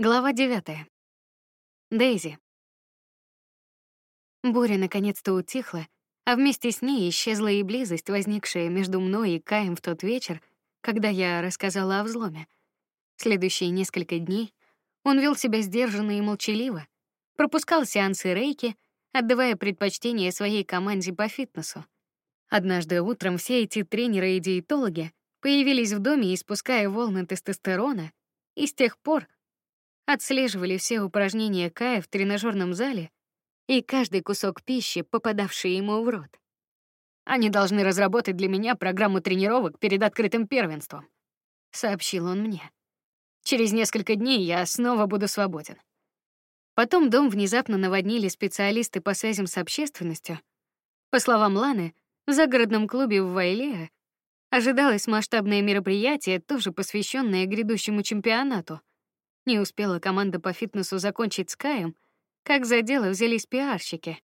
Глава 9. Дейзи. Буря наконец-то утихла, а вместе с ней исчезла и близость, возникшая между мной и Каем в тот вечер, когда я рассказала о взломе. Следующие несколько дней он вел себя сдержанно и молчаливо, пропускал сеансы рейки, отдавая предпочтение своей команде по фитнесу. Однажды утром все эти тренеры и диетологи появились в доме, испуская волны тестостерона, и с тех пор отслеживали все упражнения Кая в тренажерном зале и каждый кусок пищи, попадавший ему в рот. Они должны разработать для меня программу тренировок перед открытым первенством, сообщил он мне. Через несколько дней я снова буду свободен. Потом дом внезапно наводнили специалисты по связям с общественностью. По словам Ланы, в загородном клубе в Вайлеа ожидалось масштабное мероприятие, тоже посвященное грядущему чемпионату. Не успела команда по фитнесу закончить с Каем, как за дело взялись пиарщики.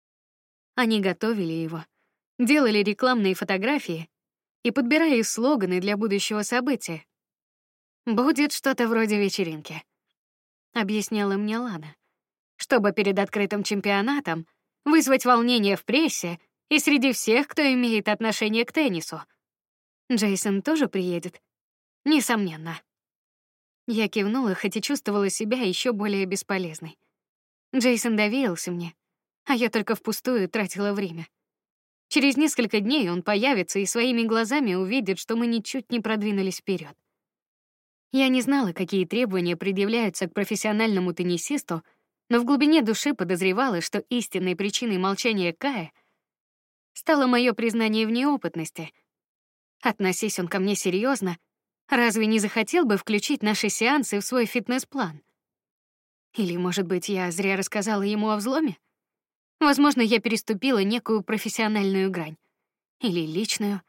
Они готовили его, делали рекламные фотографии и подбирали слоганы для будущего события. Будет что-то вроде вечеринки, объясняла мне Лана, чтобы перед открытым чемпионатом вызвать волнение в прессе и среди всех, кто имеет отношение к теннису. Джейсон тоже приедет, несомненно. Я кивнула, хоть и чувствовала себя еще более бесполезной. Джейсон доверился мне, а я только впустую тратила время. Через несколько дней он появится и своими глазами увидит, что мы ничуть не продвинулись вперед. Я не знала, какие требования предъявляются к профессиональному теннисисту, но в глубине души подозревала, что истинной причиной молчания Кая стало мое признание в неопытности. Относись он ко мне серьезно, Разве не захотел бы включить наши сеансы в свой фитнес-план? Или, может быть, я зря рассказала ему о взломе? Возможно, я переступила некую профессиональную грань. Или личную.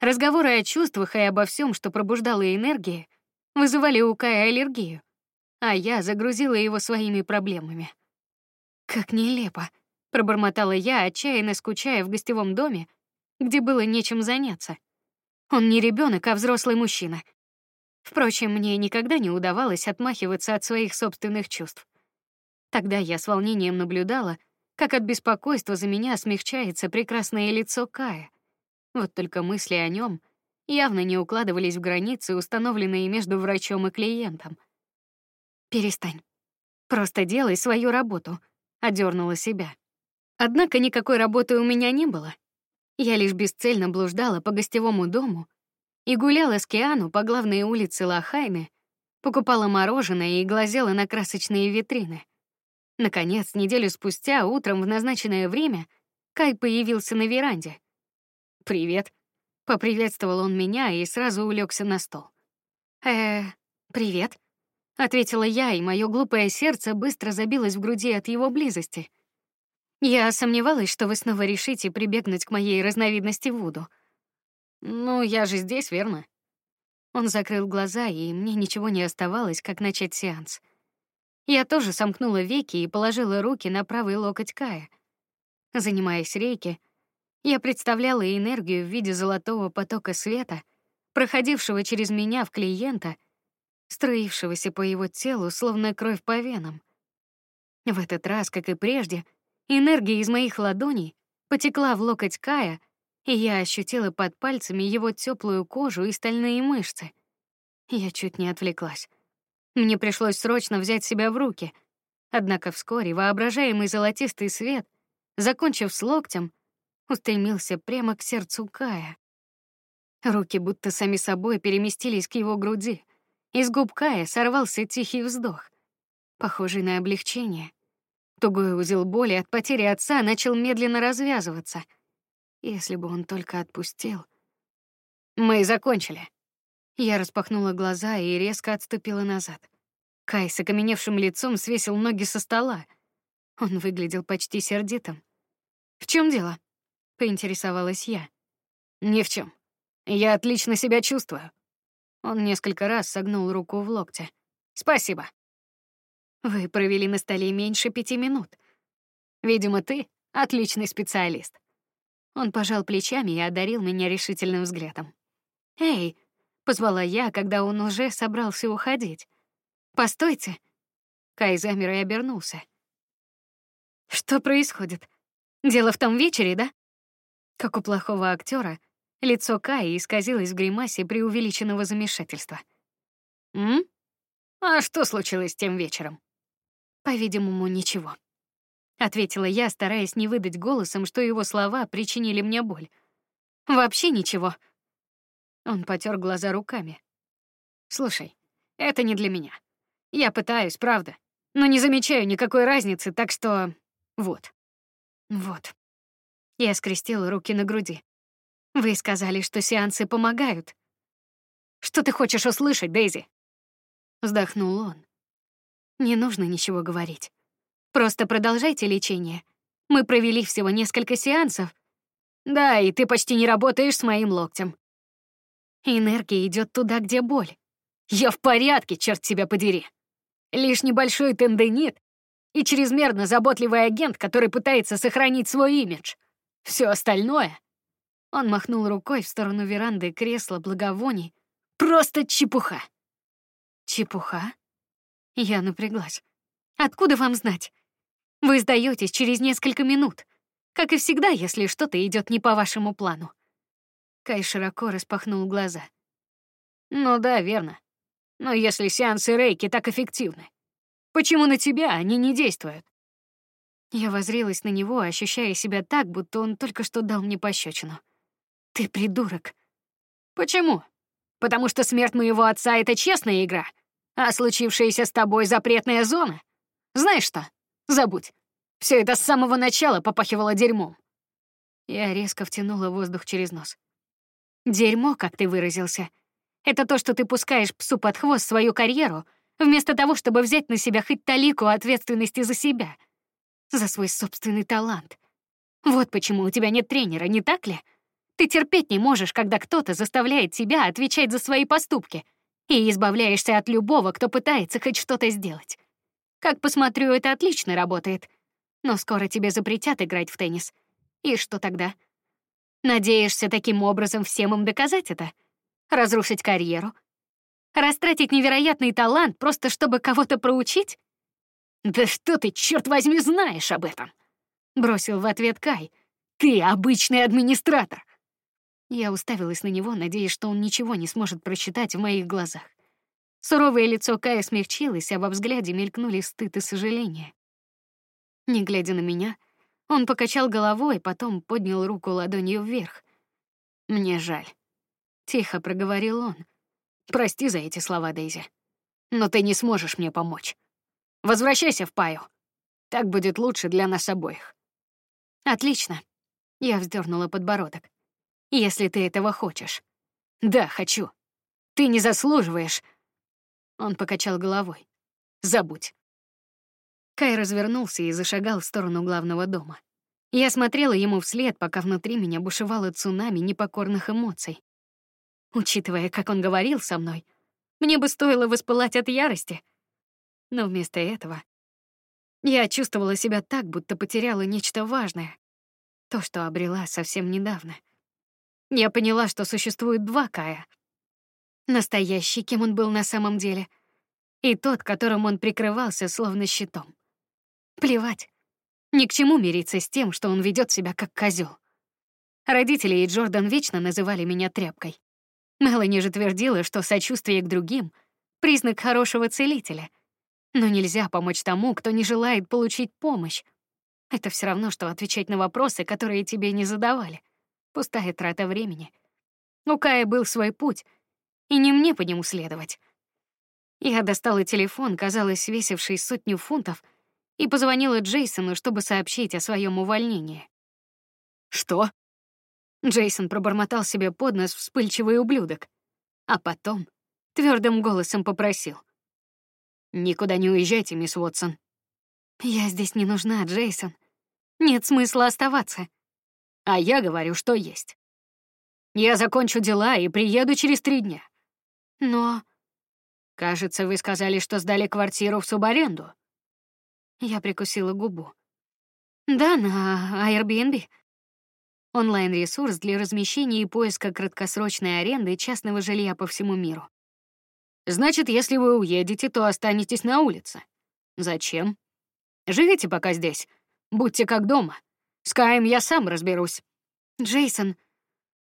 Разговоры о чувствах и обо всем, что пробуждало энергии, вызывали у Кая аллергию, а я загрузила его своими проблемами. Как нелепо, пробормотала я, отчаянно скучая в гостевом доме, где было нечем заняться. Он не ребенок, а взрослый мужчина. Впрочем, мне никогда не удавалось отмахиваться от своих собственных чувств. Тогда я с волнением наблюдала, как от беспокойства за меня смягчается прекрасное лицо Кая. Вот только мысли о нем явно не укладывались в границы, установленные между врачом и клиентом. Перестань. Просто делай свою работу, одернула себя. Однако никакой работы у меня не было. Я лишь бесцельно блуждала по гостевому дому, и гуляла с Киану по главной улице Лахайны, покупала мороженое и глазела на красочные витрины. Наконец, неделю спустя, утром в назначенное время, Кай появился на веранде. «Привет», — поприветствовал он меня и сразу улегся на стол. «Э, привет», — ответила я, и мое глупое сердце быстро забилось в груди от его близости. Я сомневалась, что вы снова решите прибегнуть к моей разновидности Вуду — ну, я же здесь, верно? Он закрыл глаза, и мне ничего не оставалось, как начать сеанс. Я тоже сомкнула веки и положила руки на правый локоть Кая. Занимаясь рейки, я представляла энергию в виде золотого потока света, проходившего через меня в клиента, струившегося по его телу, словно кровь по венам. В этот раз, как и прежде, энергия из моих ладоней потекла в локоть Кая, и я ощутила под пальцами его теплую кожу и стальные мышцы. Я чуть не отвлеклась. Мне пришлось срочно взять себя в руки. Однако вскоре воображаемый золотистый свет, закончив с локтем, устремился прямо к сердцу Кая. Руки будто сами собой переместились к его груди. Из губ Кая сорвался тихий вздох, похожий на облегчение. Тугой узел боли от потери отца начал медленно развязываться — если бы он только отпустил. Мы закончили. Я распахнула глаза и резко отступила назад. Кай с окаменевшим лицом свесил ноги со стола. Он выглядел почти сердитым. В чем дело? поинтересовалась я. Ни в чем. Я отлично себя чувствую. Он несколько раз согнул руку в локте. Спасибо. Вы провели на столе меньше пяти минут. Видимо, ты отличный специалист. Он пожал плечами и одарил меня решительным взглядом. "Эй", позвала я, когда он уже собрался уходить. "Постойте". Кай замер и обернулся. Что происходит? Дело в том вечере, да? Как у плохого актера, лицо Кая исказилось в гримасе преувеличенного замешательства. М? А что случилось тем вечером? По-видимому, ничего. Ответила я, стараясь не выдать голосом, что его слова причинили мне боль. Вообще ничего. Он потер глаза руками. Слушай, это не для меня. Я пытаюсь, правда, но не замечаю никакой разницы, так что вот. Вот. Я скрестила руки на груди. Вы сказали, что сеансы помогают. Что ты хочешь услышать, Дейзи? Вздохнул он. Не нужно ничего говорить. Просто продолжайте лечение. Мы провели всего несколько сеансов. Да, и ты почти не работаешь с моим локтем. Энергия идет туда, где боль. Я в порядке, черт тебя подери. Лишь небольшой тенденит и чрезмерно заботливый агент, который пытается сохранить свой имидж. Все остальное... Он махнул рукой в сторону веранды кресла благовоний. Просто чепуха. Чепуха? Я напряглась. Откуда вам знать? Вы сдаетесь через несколько минут, как и всегда, если что-то идет не по вашему плану. Кай широко распахнул глаза. Ну да, верно. Но если сеансы рейки так эффективны, почему на тебя они не действуют? Я возрилась на него, ощущая себя так, будто он только что дал мне пощечину. Ты придурок. Почему? Потому что смерть моего отца — это честная игра, а случившаяся с тобой запретная зона. Знаешь что? Забудь. Все это с самого начала попахивало дерьмом. Я резко втянула воздух через нос. Дерьмо, как ты выразился, это то, что ты пускаешь псу под хвост свою карьеру, вместо того, чтобы взять на себя хоть талику ответственности за себя, за свой собственный талант. Вот почему у тебя нет тренера, не так ли? Ты терпеть не можешь, когда кто-то заставляет тебя отвечать за свои поступки и избавляешься от любого, кто пытается хоть что-то сделать. Как посмотрю, это отлично работает. Но скоро тебе запретят играть в теннис. И что тогда? Надеешься таким образом всем им доказать это? Разрушить карьеру? Растратить невероятный талант просто чтобы кого-то проучить? Да что ты, черт возьми, знаешь об этом? Бросил в ответ Кай. Ты обычный администратор. Я уставилась на него, надеясь, что он ничего не сможет прочитать в моих глазах. Суровое лицо Кая смягчилось, а во взгляде мелькнули стыд и сожаление. Не глядя на меня, он покачал головой, потом поднял руку ладонью вверх. Мне жаль, тихо проговорил он. Прости за эти слова, Дейзи, но ты не сможешь мне помочь. Возвращайся в Паю. Так будет лучше для нас обоих. Отлично. Я вздернула подбородок если ты этого хочешь. Да, хочу. Ты не заслуживаешь. Он покачал головой. Забудь. Кай развернулся и зашагал в сторону главного дома. Я смотрела ему вслед, пока внутри меня бушевало цунами непокорных эмоций. Учитывая, как он говорил со мной, мне бы стоило воспылать от ярости. Но вместо этого я чувствовала себя так, будто потеряла нечто важное, то, что обрела совсем недавно. Я поняла, что существует два Кая. Настоящий, кем он был на самом деле, и тот, которым он прикрывался словно щитом. Плевать. Ни к чему мириться с тем, что он ведет себя как козел. Родители и Джордан вечно называли меня тряпкой. Мелани же твердила, что сочувствие к другим — признак хорошего целителя. Но нельзя помочь тому, кто не желает получить помощь. Это все равно, что отвечать на вопросы, которые тебе не задавали. Пустая трата времени. У Кая был свой путь, и не мне по нему следовать. Я достала телефон, казалось, весивший сотню фунтов, и позвонила Джейсону, чтобы сообщить о своем увольнении. Что? Джейсон пробормотал себе под нос вспыльчивый ублюдок, а потом твердым голосом попросил: "Никуда не уезжайте, мисс Уотсон. Я здесь не нужна, Джейсон. Нет смысла оставаться. А я говорю, что есть. Я закончу дела и приеду через три дня. Но... Кажется, вы сказали, что сдали квартиру в субаренду. Я прикусила губу. Да, на Airbnb. Онлайн-ресурс для размещения и поиска краткосрочной аренды частного жилья по всему миру. Значит, если вы уедете, то останетесь на улице. Зачем? Живите пока здесь. Будьте как дома. С Каем я сам разберусь. Джейсон,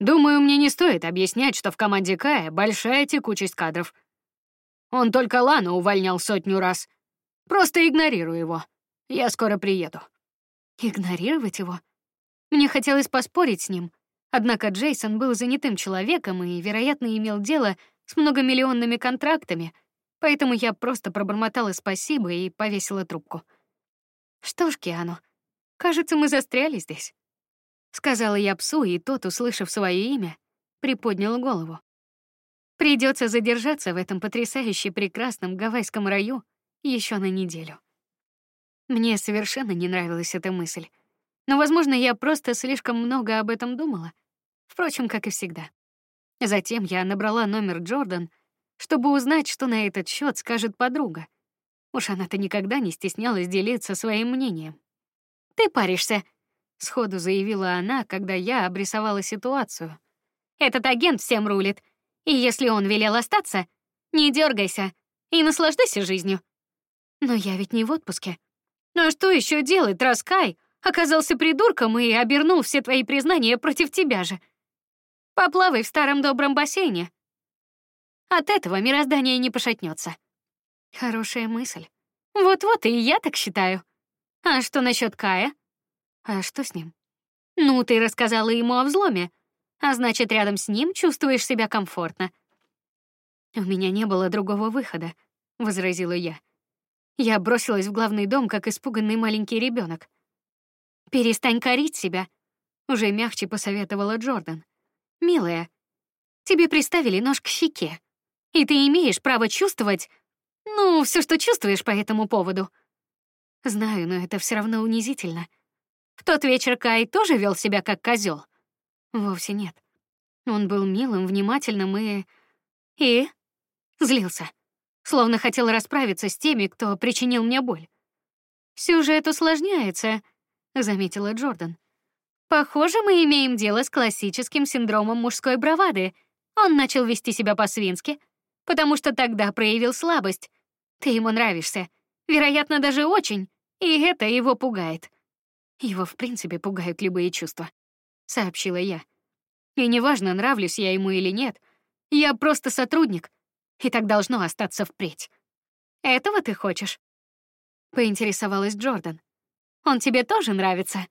думаю, мне не стоит объяснять, что в команде Кая большая текучесть кадров. Он только Лану увольнял сотню раз. Просто игнорируй его. Я скоро приеду. Игнорировать его? Мне хотелось поспорить с ним, однако Джейсон был занятым человеком и, вероятно, имел дело с многомиллионными контрактами, поэтому я просто пробормотала спасибо и повесила трубку. Что ж, Киану, кажется, мы застряли здесь, сказала я псу, и тот, услышав свое имя, приподнял голову. Придется задержаться в этом потрясающе прекрасном гавайском раю еще на неделю. Мне совершенно не нравилась эта мысль, но, возможно, я просто слишком много об этом думала. Впрочем, как и всегда. Затем я набрала номер Джордан, чтобы узнать, что на этот счет скажет подруга. Уж она-то никогда не стеснялась делиться своим мнением. Ты паришься, сходу заявила она, когда я обрисовала ситуацию. Этот агент всем рулит, и если он велел остаться, не дергайся и наслаждайся жизнью. Но я ведь не в отпуске. Ну а что еще делать, Раскай оказался придурком и обернул все твои признания против тебя же? Поплавай в старом добром бассейне. От этого мироздание не пошатнется. Хорошая мысль. Вот-вот и я так считаю. А что насчет Кая? А что с ним? Ну, ты рассказала ему о взломе, а значит, рядом с ним чувствуешь себя комфортно. У меня не было другого выхода, возразила я. Я бросилась в главный дом, как испуганный маленький ребенок. Перестань корить себя, уже мягче посоветовала Джордан. Милая, тебе приставили нож к щеке, и ты имеешь право чувствовать, ну, все, что чувствуешь по этому поводу. Знаю, но это все равно унизительно. В тот вечер Кай тоже вел себя как козел. Вовсе нет. Он был милым, внимательным и и злился, словно хотел расправиться с теми, кто причинил мне боль. Сюжет усложняется, заметила Джордан. Похоже, мы имеем дело с классическим синдромом мужской бравады. Он начал вести себя по-свински, потому что тогда проявил слабость. Ты ему нравишься, вероятно, даже очень, и это его пугает. Его, в принципе, пугают любые чувства, сообщила я. И неважно, нравлюсь я ему или нет, я просто сотрудник, и так должно остаться впредь. Этого ты хочешь? Поинтересовалась Джордан. Он тебе тоже нравится?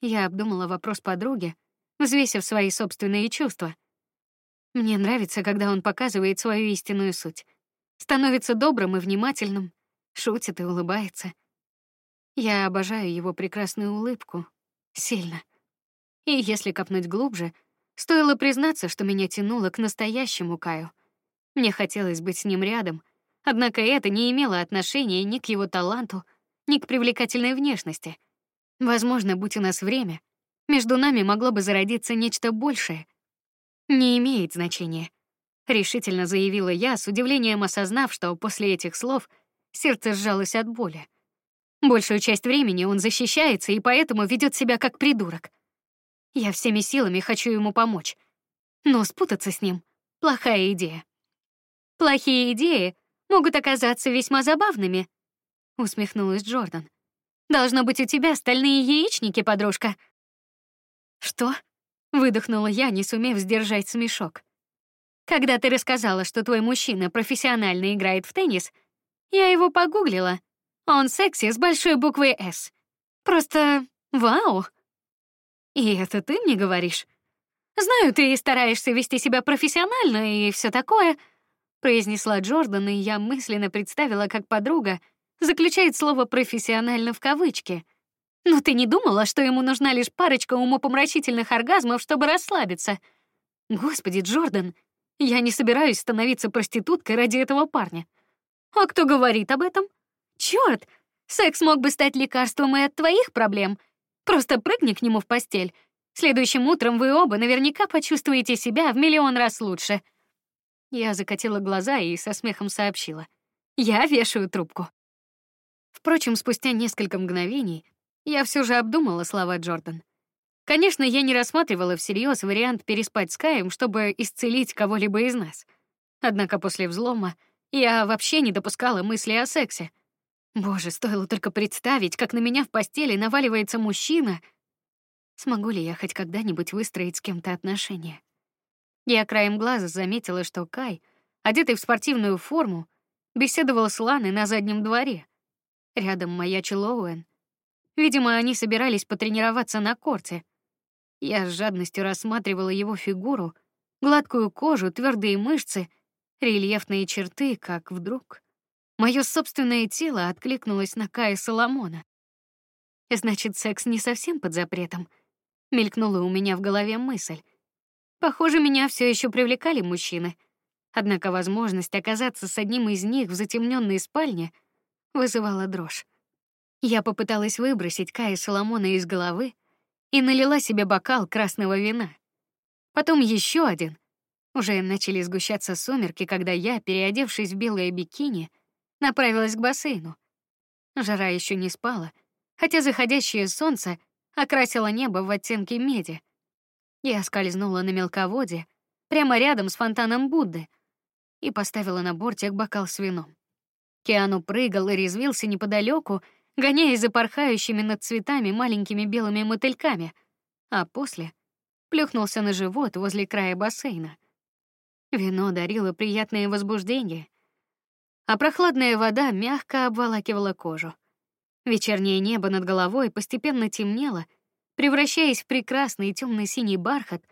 Я обдумала вопрос подруги, взвесив свои собственные чувства. Мне нравится, когда он показывает свою истинную суть. Становится добрым и внимательным, шутит и улыбается. Я обожаю его прекрасную улыбку. Сильно. И если копнуть глубже, стоило признаться, что меня тянуло к настоящему Каю. Мне хотелось быть с ним рядом, однако это не имело отношения ни к его таланту, ни к привлекательной внешности — Возможно, будь у нас время, между нами могло бы зародиться нечто большее. Не имеет значения, решительно заявила я, с удивлением осознав, что после этих слов сердце сжалось от боли. Большую часть времени он защищается и поэтому ведет себя как придурок. Я всеми силами хочу ему помочь, но спутаться с ним плохая идея. Плохие идеи могут оказаться весьма забавными, усмехнулась Джордан. Должно быть у тебя стальные яичники, подружка. Что? Выдохнула я, не сумев сдержать смешок. Когда ты рассказала, что твой мужчина профессионально играет в теннис, я его погуглила. Он секси с большой буквы «С». Просто вау. И это ты мне говоришь? Знаю, ты стараешься вести себя профессионально и все такое, произнесла Джордан, и я мысленно представила, как подруга заключает слово профессионально в кавычки. Но ты не думала, что ему нужна лишь парочка умопомрачительных оргазмов, чтобы расслабиться? Господи, Джордан, я не собираюсь становиться проституткой ради этого парня. А кто говорит об этом? Чёрт, секс мог бы стать лекарством и от твоих проблем. Просто прыгни к нему в постель. Следующим утром вы оба наверняка почувствуете себя в миллион раз лучше. Я закатила глаза и со смехом сообщила: "Я вешаю трубку". Впрочем, спустя несколько мгновений я все же обдумала слова Джордан. Конечно, я не рассматривала всерьез вариант переспать с Каем, чтобы исцелить кого-либо из нас. Однако после взлома я вообще не допускала мысли о сексе. Боже, стоило только представить, как на меня в постели наваливается мужчина. Смогу ли я хоть когда-нибудь выстроить с кем-то отношения? Я краем глаза заметила, что Кай, одетый в спортивную форму, беседовал с Ланой на заднем дворе. Рядом маячил Оуэн. Видимо, они собирались потренироваться на корте. Я с жадностью рассматривала его фигуру, гладкую кожу, твердые мышцы, рельефные черты, как вдруг мое собственное тело откликнулось на Кая Соломона. Значит, секс не совсем под запретом. Мелькнула у меня в голове мысль. Похоже, меня все еще привлекали мужчины. Однако возможность оказаться с одним из них в затемненной спальне вызывала дрожь. Я попыталась выбросить Кая Соломона из головы и налила себе бокал красного вина. Потом еще один. Уже начали сгущаться сумерки, когда я, переодевшись в белое бикини, направилась к бассейну. Жара еще не спала, хотя заходящее солнце окрасило небо в оттенки меди. Я скользнула на мелководье, прямо рядом с фонтаном Будды, и поставила на бортик бокал с вином. Киану прыгал и резвился неподалеку, гоняясь за порхающими над цветами маленькими белыми мотыльками, а после плюхнулся на живот возле края бассейна. Вино дарило приятное возбуждение, а прохладная вода мягко обволакивала кожу. Вечернее небо над головой постепенно темнело, превращаясь в прекрасный темно-синий бархат,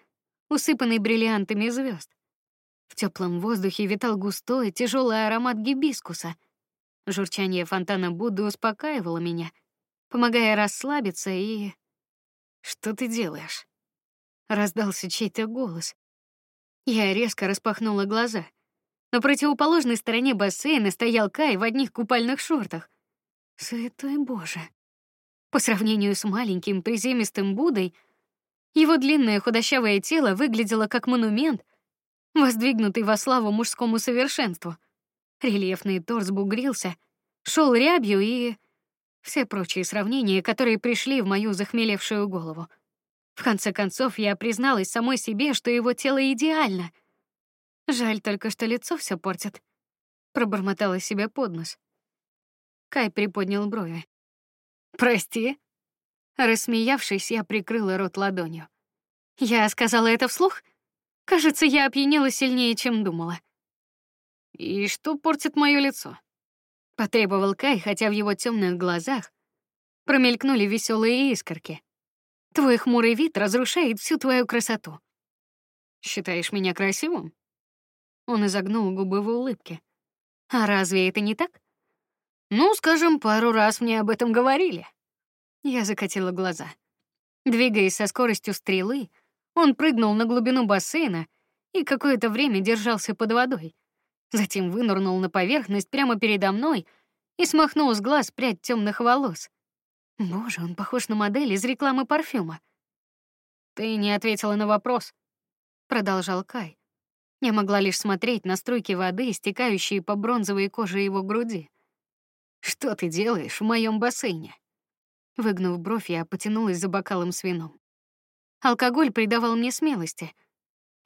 усыпанный бриллиантами звезд. В теплом воздухе витал густой, тяжелый аромат гибискуса — Журчание фонтана Будды успокаивало меня, помогая расслабиться и Что ты делаешь? раздался чей-то голос. Я резко распахнула глаза. На противоположной стороне бассейна стоял Кай в одних купальных шортах. Святой Боже. По сравнению с маленьким приземистым Буддой, его длинное худощавое тело выглядело как монумент, воздвигнутый во славу мужскому совершенству — Рельефный торс бугрился, шел рябью и все прочие сравнения, которые пришли в мою захмелевшую голову. В конце концов, я призналась самой себе, что его тело идеально. Жаль только, что лицо все портит. Пробормотала себе под нос. Кай приподнял брови. Прости. Рассмеявшись, я прикрыла рот ладонью. Я сказала это вслух. Кажется, я опьянела сильнее, чем думала. И что портит мое лицо? Потребовал Кай, хотя в его темных глазах промелькнули веселые искорки. Твой хмурый вид разрушает всю твою красоту. Считаешь меня красивым? Он изогнул губы в улыбке. А разве это не так? Ну, скажем, пару раз мне об этом говорили. Я закатила глаза. Двигаясь со скоростью стрелы, он прыгнул на глубину бассейна и какое-то время держался под водой, затем вынырнул на поверхность прямо передо мной и смахнул с глаз прядь темных волос. Боже, он похож на модель из рекламы парфюма. Ты не ответила на вопрос, продолжал Кай. Я могла лишь смотреть на струйки воды, стекающие по бронзовой коже его груди. Что ты делаешь в моем бассейне? Выгнув бровь, я потянулась за бокалом с вином. Алкоголь придавал мне смелости.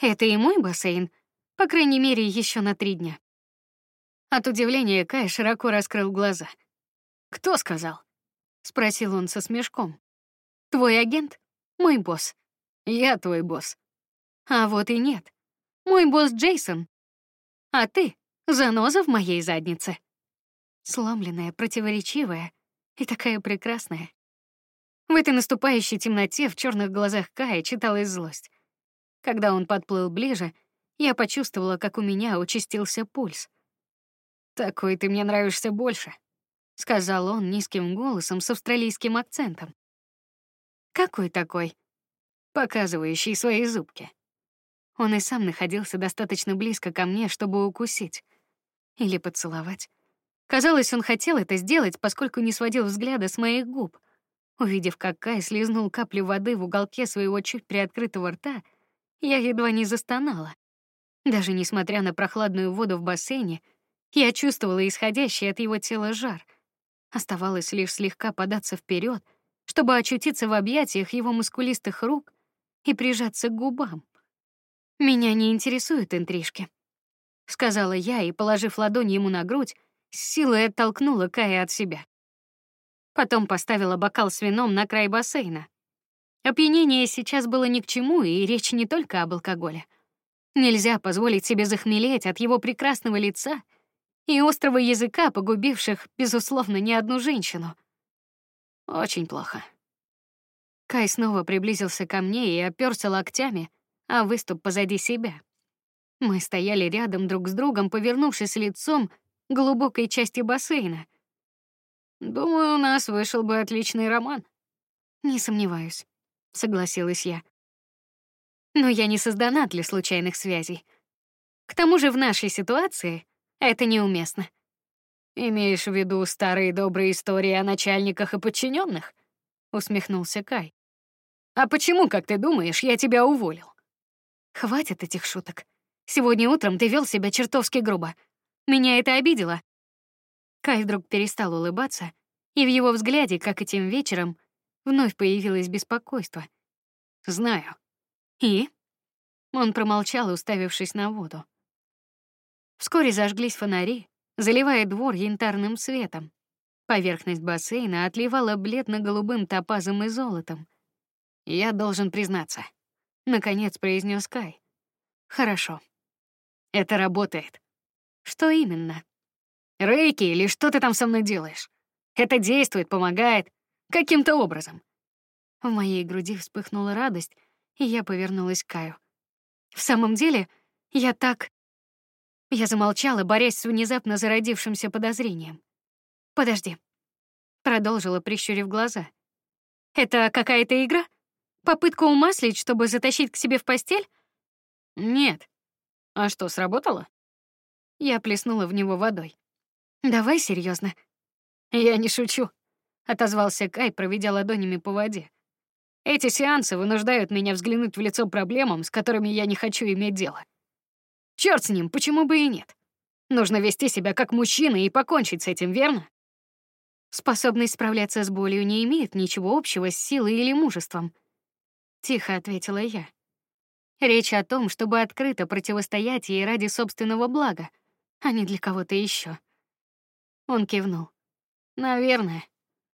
Это и мой бассейн, по крайней мере, еще на три дня. От удивления Кай широко раскрыл глаза. Кто сказал? спросил он со смешком. Твой агент, мой босс. Я твой босс. А вот и нет. Мой босс Джейсон. А ты заноза в моей заднице. Сломленная, противоречивая и такая прекрасная. В этой наступающей темноте в черных глазах Кая читалась злость. Когда он подплыл ближе, я почувствовала, как у меня участился пульс. Такой ты мне нравишься больше, сказал он низким голосом с австралийским акцентом. Какой такой? Показывающий свои зубки. Он и сам находился достаточно близко ко мне, чтобы укусить или поцеловать. Казалось, он хотел это сделать, поскольку не сводил взгляда с моих губ. Увидев, как Кай слезнул каплю воды в уголке своего чуть приоткрытого рта, я едва не застонала. Даже несмотря на прохладную воду в бассейне, я чувствовала исходящий от его тела жар. Оставалось лишь слегка податься вперед, чтобы очутиться в объятиях его мускулистых рук и прижаться к губам. Меня не интересуют интрижки, сказала я и, положив ладонь ему на грудь, с силой оттолкнула Кая от себя. Потом поставила бокал с вином на край бассейна. Опьянение сейчас было ни к чему, и речь не только об алкоголе. Нельзя позволить себе захмелеть от его прекрасного лица и острого языка, погубивших, безусловно, не одну женщину. Очень плохо. Кай снова приблизился ко мне и оперся локтями, а выступ позади себя. Мы стояли рядом друг с другом, повернувшись лицом к глубокой части бассейна. Думаю, у нас вышел бы отличный роман. Не сомневаюсь, согласилась я. Но я не создана для случайных связей. К тому же в нашей ситуации это неуместно. Имеешь в виду старые добрые истории о начальниках и подчиненных? усмехнулся Кай. А почему, как ты думаешь, я тебя уволил? Хватит этих шуток. Сегодня утром ты вел себя чертовски грубо. Меня это обидело. Кай вдруг перестал улыбаться, и в его взгляде, как и тем вечером, вновь появилось беспокойство. Знаю. И он промолчал, уставившись на воду. Вскоре зажглись фонари, заливая двор янтарным светом. Поверхность бассейна отливала бледно-голубым топазом и золотом. Я должен признаться, наконец произнес Кай. Хорошо. Это работает. Что именно? Рейки или что ты там со мной делаешь? Это действует, помогает каким-то образом. В моей груди вспыхнула радость, и я повернулась к Каю. В самом деле, я так Я замолчала, борясь с внезапно зародившимся подозрением. Подожди. Продолжила, прищурив глаза. Это какая-то игра? Попытка умаслить, чтобы затащить к себе в постель? Нет. А что, сработало? Я плеснула в него водой. Давай серьезно. Я не шучу, отозвался Кай, проведя ладонями по воде. Эти сеансы вынуждают меня взглянуть в лицо проблемам, с которыми я не хочу иметь дело. Черт с ним, почему бы и нет? Нужно вести себя как мужчина и покончить с этим, верно? Способность справляться с болью не имеет ничего общего с силой или мужеством, тихо ответила я. Речь о том, чтобы открыто противостоять ей ради собственного блага, а не для кого-то еще. Он кивнул. Наверное.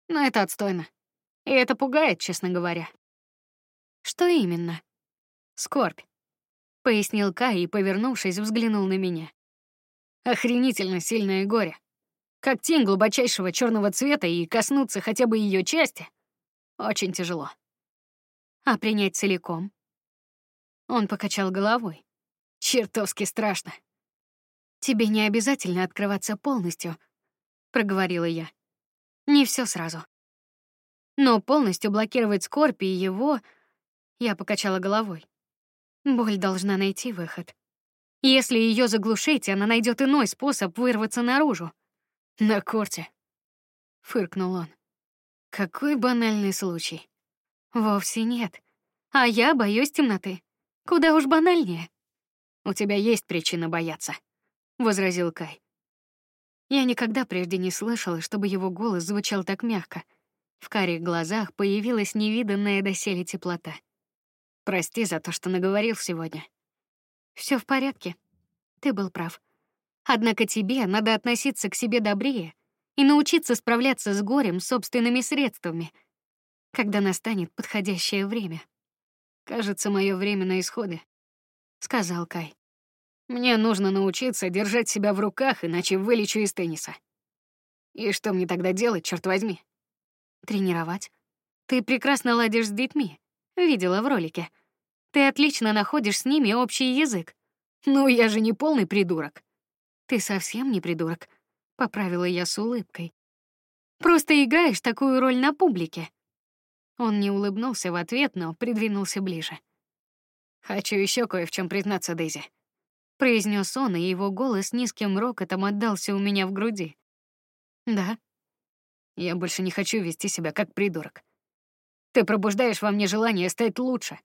Но это отстойно. И это пугает, честно говоря. Что именно? Скорбь, пояснил Кай и, повернувшись, взглянул на меня. Охренительно сильное горе. Как тень глубочайшего черного цвета и коснуться хотя бы ее части очень тяжело. А принять целиком? Он покачал головой. Чертовски страшно. Тебе не обязательно открываться полностью, проговорила я. Не все сразу. Но полностью блокировать скорбь и его... Я покачала головой. Боль должна найти выход. Если ее заглушить, она найдет иной способ вырваться наружу. На корте. Фыркнул он. Какой банальный случай. Вовсе нет. А я боюсь темноты. Куда уж банальнее. У тебя есть причина бояться, возразил Кай. Я никогда прежде не слышала, чтобы его голос звучал так мягко. В карих глазах появилась невиданная доселе теплота. Прости за то, что наговорил сегодня. Все в порядке. Ты был прав. Однако тебе надо относиться к себе добрее и научиться справляться с горем собственными средствами — когда настанет подходящее время. Кажется, мое время на исходе, сказал Кай. Мне нужно научиться держать себя в руках, иначе вылечу из тенниса. И что мне тогда делать, черт возьми? Тренировать. Ты прекрасно ладишь с детьми. Видела в ролике. Ты отлично находишь с ними общий язык. Ну, я же не полный придурок. Ты совсем не придурок, поправила я с улыбкой. Просто играешь такую роль на публике. Он не улыбнулся в ответ, но придвинулся ближе. Хочу еще кое в чем признаться, Дейзи, произнес он, и его голос низким рокотом отдался у меня в груди. Да. Я больше не хочу вести себя как придурок. Ты пробуждаешь во мне желание стать лучше.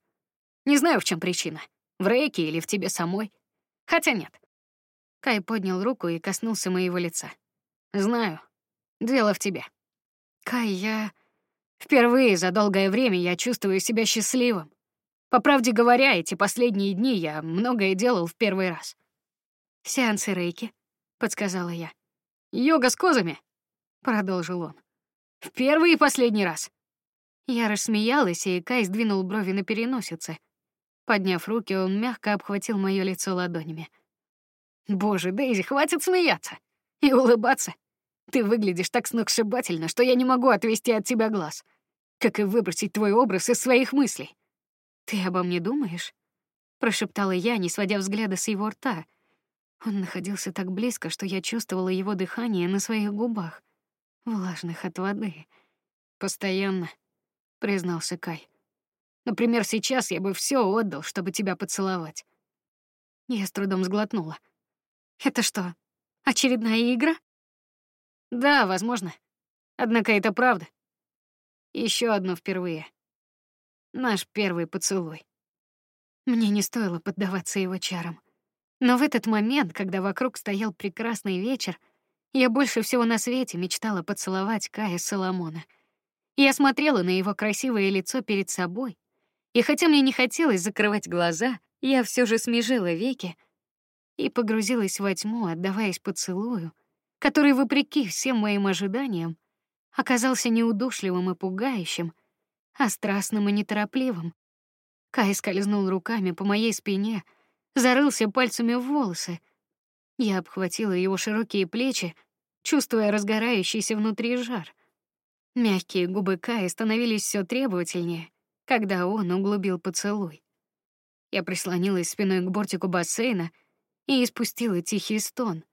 Не знаю, в чем причина. В Рейке или в тебе самой. Хотя нет. Кай поднял руку и коснулся моего лица. Знаю. Дело в тебе. Кай, я Впервые за долгое время я чувствую себя счастливым. По правде говоря, эти последние дни я многое делал в первый раз. Сеансы рейки, подсказала я. Йога с козами, продолжил он. В первый и последний раз. Я рассмеялась, и Кай сдвинул брови на переносице. Подняв руки, он мягко обхватил моё лицо ладонями. Боже, Дейзи, хватит смеяться и улыбаться. Ты выглядишь так сногсшибательно, что я не могу отвести от тебя глаз. Как и выбросить твой образ из своих мыслей. Ты обо мне думаешь? прошептала я, не сводя взгляда с его рта. Он находился так близко, что я чувствовала его дыхание на своих губах, влажных от воды. Постоянно, признался Кай. Например, сейчас я бы все отдал, чтобы тебя поцеловать. Я с трудом сглотнула. Это что, очередная игра? Да, возможно. Однако это правда. Еще одно впервые. Наш первый поцелуй. Мне не стоило поддаваться его чарам. Но в этот момент, когда вокруг стоял прекрасный вечер, я больше всего на свете мечтала поцеловать Кая Соломона. Я смотрела на его красивое лицо перед собой, и хотя мне не хотелось закрывать глаза, я все же смежила веки и погрузилась во тьму, отдаваясь поцелую, который, вопреки всем моим ожиданиям, оказался неудушливым и пугающим, а страстным и неторопливым. Кай скользнул руками по моей спине, зарылся пальцами в волосы. Я обхватила его широкие плечи, чувствуя разгорающийся внутри жар. Мягкие губы Кая становились все требовательнее, когда он углубил поцелуй. Я прислонилась спиной к бортику бассейна и испустила тихий стон.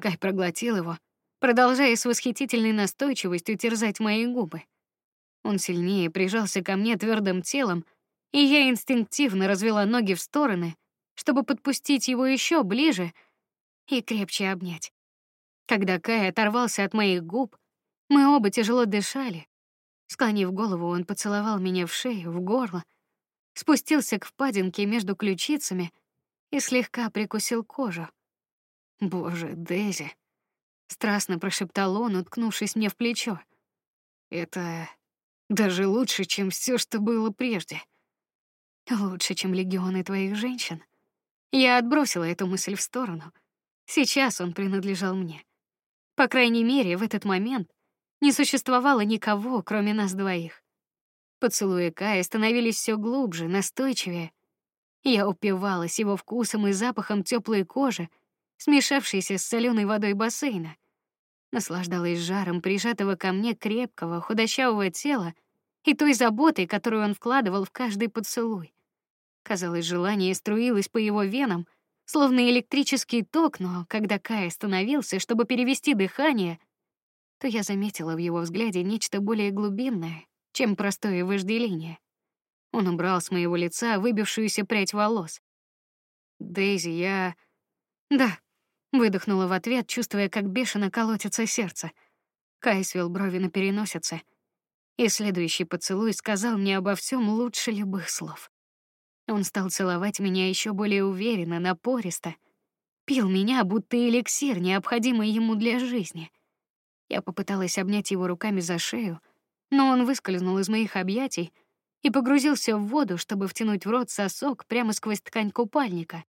Кай проглотил его, продолжая с восхитительной настойчивостью терзать мои губы. Он сильнее прижался ко мне твердым телом, и я инстинктивно развела ноги в стороны, чтобы подпустить его еще ближе и крепче обнять. Когда Кай оторвался от моих губ, мы оба тяжело дышали. Склонив голову, он поцеловал меня в шею, в горло, спустился к впадинке между ключицами и слегка прикусил кожу. Боже, Дейзи, страстно прошептал он, уткнувшись мне в плечо. Это даже лучше, чем все, что было прежде. Лучше, чем легионы твоих женщин. Я отбросила эту мысль в сторону. Сейчас он принадлежал мне. По крайней мере, в этот момент не существовало никого, кроме нас двоих. Поцелуи Кая становились все глубже, настойчивее. Я упивалась его вкусом и запахом теплой кожи, смешавшейся с соленой водой бассейна. Наслаждалась жаром прижатого ко мне крепкого, худощавого тела и той заботой, которую он вкладывал в каждый поцелуй. Казалось, желание струилось по его венам, словно электрический ток, но когда Кай остановился, чтобы перевести дыхание, то я заметила в его взгляде нечто более глубинное, чем простое вожделение. Он убрал с моего лица выбившуюся прядь волос. Дейзи, я Да, выдохнула в ответ, чувствуя, как бешено колотится сердце. Кай свел брови на переносице, и следующий поцелуй сказал мне обо всем лучше любых слов. Он стал целовать меня еще более уверенно, напористо, пил меня будто эликсир, необходимый ему для жизни. Я попыталась обнять его руками за шею, но он выскользнул из моих объятий и погрузился в воду, чтобы втянуть в рот сосок прямо сквозь ткань купальника.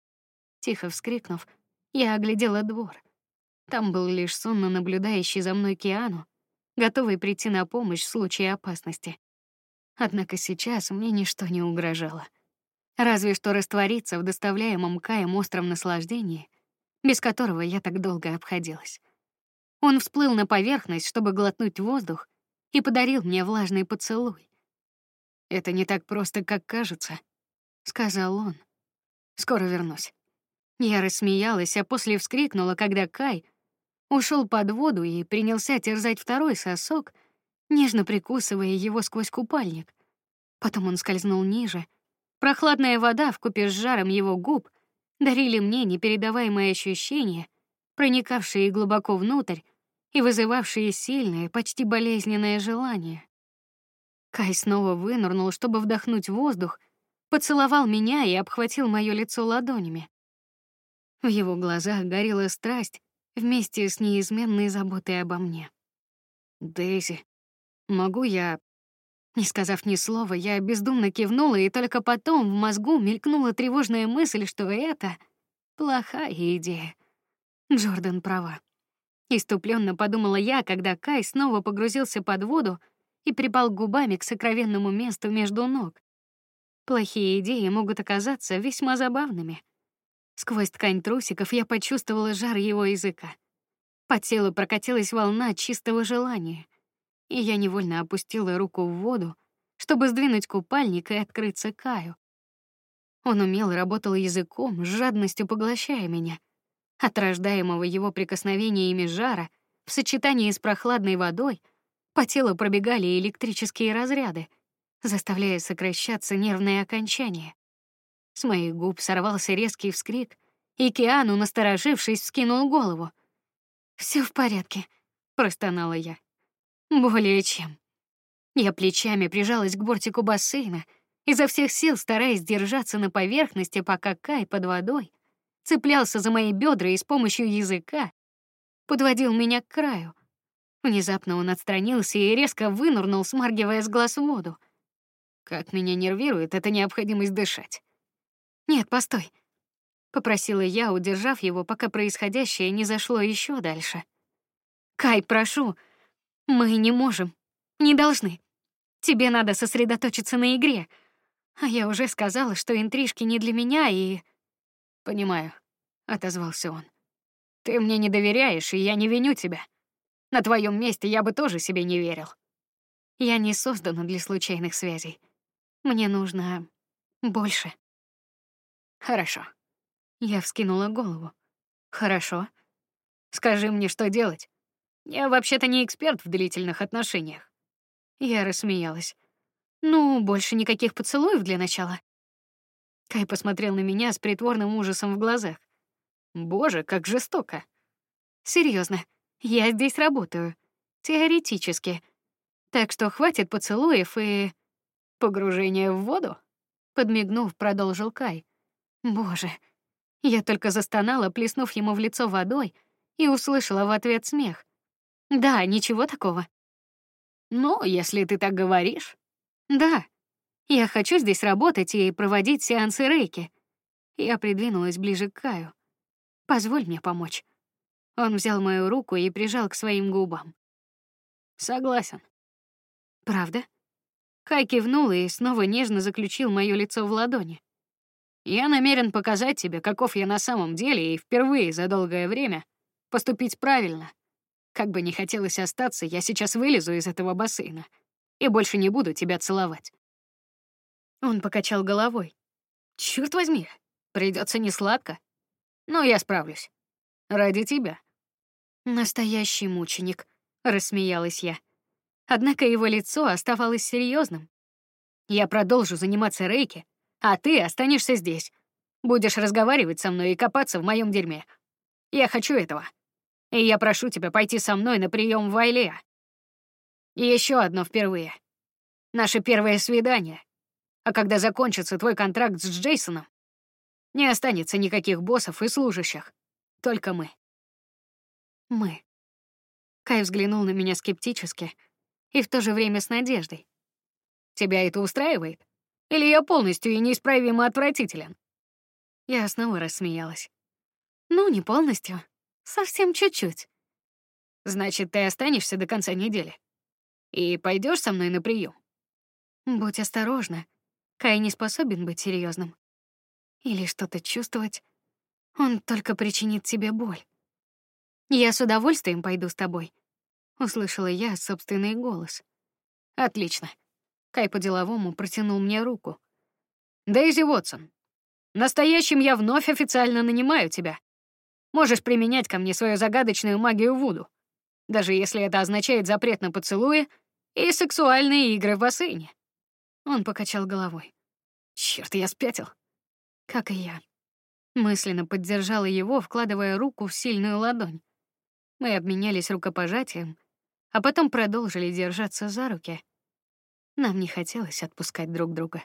Тихо вскрикнув, я оглядела двор. Там был лишь сонно наблюдающий за мной Киану, готовый прийти на помощь в случае опасности. Однако сейчас мне ничто не угрожало. Разве что раствориться в доставляемом Каем остром наслаждении, без которого я так долго обходилась. Он всплыл на поверхность, чтобы глотнуть воздух, и подарил мне влажный поцелуй. Это не так просто, как кажется, сказал он. Скоро вернусь. Я рассмеялась, а после вскрикнула, когда Кай ушел под воду и принялся терзать второй сосок, нежно прикусывая его сквозь купальник. Потом он скользнул ниже, Прохладная вода в купе с жаром его губ дарили мне непередаваемые ощущения, проникавшие глубоко внутрь и вызывавшие сильное, почти болезненное желание. Кай снова вынырнул, чтобы вдохнуть воздух, поцеловал меня и обхватил моё лицо ладонями. В его глазах горела страсть вместе с неизменной заботой обо мне. Дейзи, могу я не сказав ни слова, я бездумно кивнула, и только потом в мозгу мелькнула тревожная мысль, что это плохая идея. Джордан права. Иступленно подумала я, когда Кай снова погрузился под воду и припал губами к сокровенному месту между ног. Плохие идеи могут оказаться весьма забавными. Сквозь ткань трусиков я почувствовала жар его языка. По телу прокатилась волна чистого желания, и я невольно опустила руку в воду, чтобы сдвинуть купальник и открыться Каю. Он умело работал языком, с жадностью поглощая меня. От рождаемого его прикосновениями жара в сочетании с прохладной водой по телу пробегали электрические разряды, заставляя сокращаться нервные окончания. С моих губ сорвался резкий вскрик, и Киану, насторожившись, вскинул голову. Все в порядке, простонала я. Более чем. Я плечами прижалась к бортику бассейна, изо всех сил стараясь держаться на поверхности, пока Кай под водой цеплялся за мои бедра и с помощью языка подводил меня к краю. Внезапно он отстранился и резко вынырнул, смаргивая с глаз воду. Как меня нервирует эта необходимость дышать. Нет, постой, попросила я, удержав его, пока происходящее не зашло еще дальше. Кай, прошу, мы не можем, не должны. Тебе надо сосредоточиться на игре. А я уже сказала, что интрижки не для меня и Понимаю, отозвался он. Ты мне не доверяешь, и я не виню тебя. На твоем месте я бы тоже себе не верил. Я не создана для случайных связей. Мне нужно больше. Хорошо. Я вскинула голову. Хорошо. Скажи мне, что делать. Я вообще-то не эксперт в длительных отношениях. Я рассмеялась. Ну, больше никаких поцелуев для начала. Кай посмотрел на меня с притворным ужасом в глазах. Боже, как жестоко. Серьезно, я здесь работаю. Теоретически. Так что хватит поцелуев и погружения в воду. Подмигнув, продолжил Кай. Боже, я только застонала, плеснув ему в лицо водой, и услышала в ответ смех. Да, ничего такого. Ну, если ты так говоришь. Да. Я хочу здесь работать и проводить сеансы рейки. Я придвинулась ближе к Каю. Позволь мне помочь. Он взял мою руку и прижал к своим губам. Согласен. Правда? Кай кивнул и снова нежно заключил моё лицо в ладони. Я намерен показать тебе, каков я на самом деле, и впервые за долгое время поступить правильно. Как бы не хотелось остаться, я сейчас вылезу из этого бассейна и больше не буду тебя целовать. Он покачал головой. Черт возьми, придется не сладко, но я справлюсь. Ради тебя. Настоящий мученик, рассмеялась я. Однако его лицо оставалось серьезным. Я продолжу заниматься рейки, а ты останешься здесь. Будешь разговаривать со мной и копаться в моем дерьме. Я хочу этого. И я прошу тебя пойти со мной на прием в Айлея. И еще одно впервые. Наше первое свидание. А когда закончится твой контракт с Джейсоном, не останется никаких боссов и служащих. Только мы. Мы. Кай взглянул на меня скептически и в то же время с надеждой. Тебя это устраивает? Или я полностью и неисправимо отвратителен? Я снова рассмеялась. Ну, не полностью. Совсем чуть-чуть. Значит, ты останешься до конца недели и пойдешь со мной на прием. Будь осторожна. Кай не способен быть серьезным или что-то чувствовать. Он только причинит тебе боль. Я с удовольствием пойду с тобой, услышала я собственный голос. Отлично. Кай по-деловому протянул мне руку. Дейзи Уотсон, настоящим я вновь официально нанимаю тебя. Можешь применять ко мне свою загадочную магию Вуду, даже если это означает запрет на поцелуи и сексуальные игры в бассейне. Он покачал головой. Черт, я спятил. Как и я. Мысленно поддержала его, вкладывая руку в сильную ладонь. Мы обменялись рукопожатием, а потом продолжили держаться за руки. Нам не хотелось отпускать друг друга.